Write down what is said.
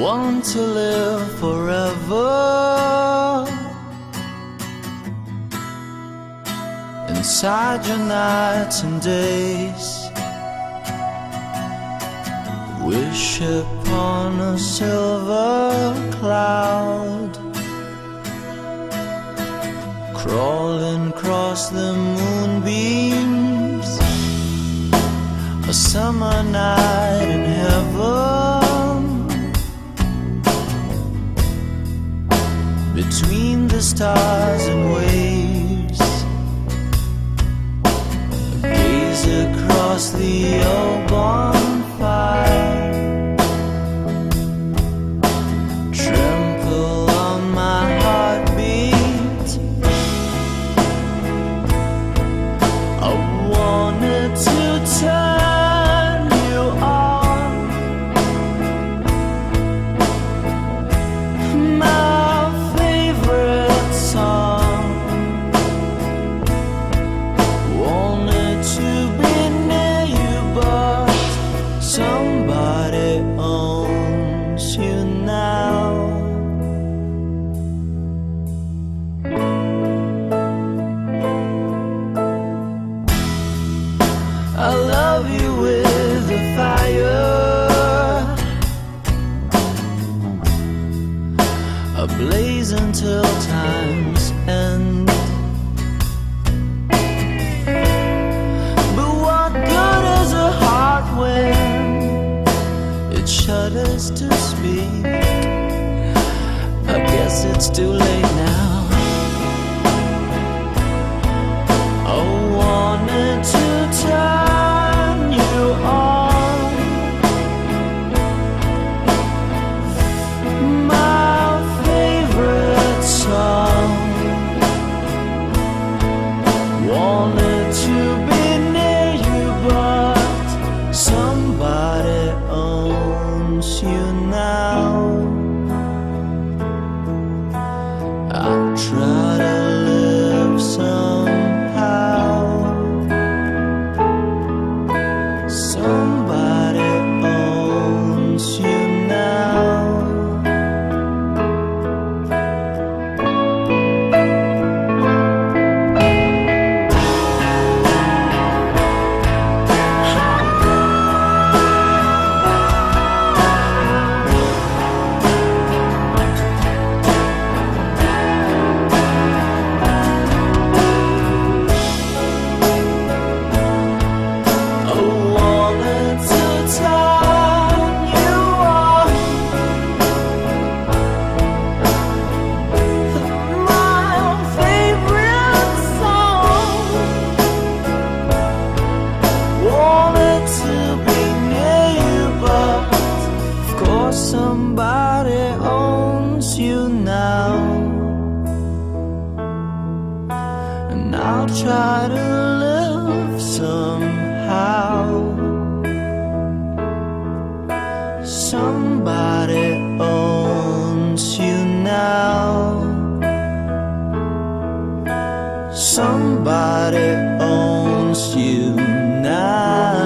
Want to live forever inside your nights and days. Wish upon a silver cloud, crawling across the moonbeams. A summer night in heaven. Between the stars and waves. Gaze across the old bonfire. Until time's end. But what good is a heart when it shudders to speak? I guess it's too late now. somebody owns you now. And I'll try to live somehow. Somebody owns you now. Somebody owns you now.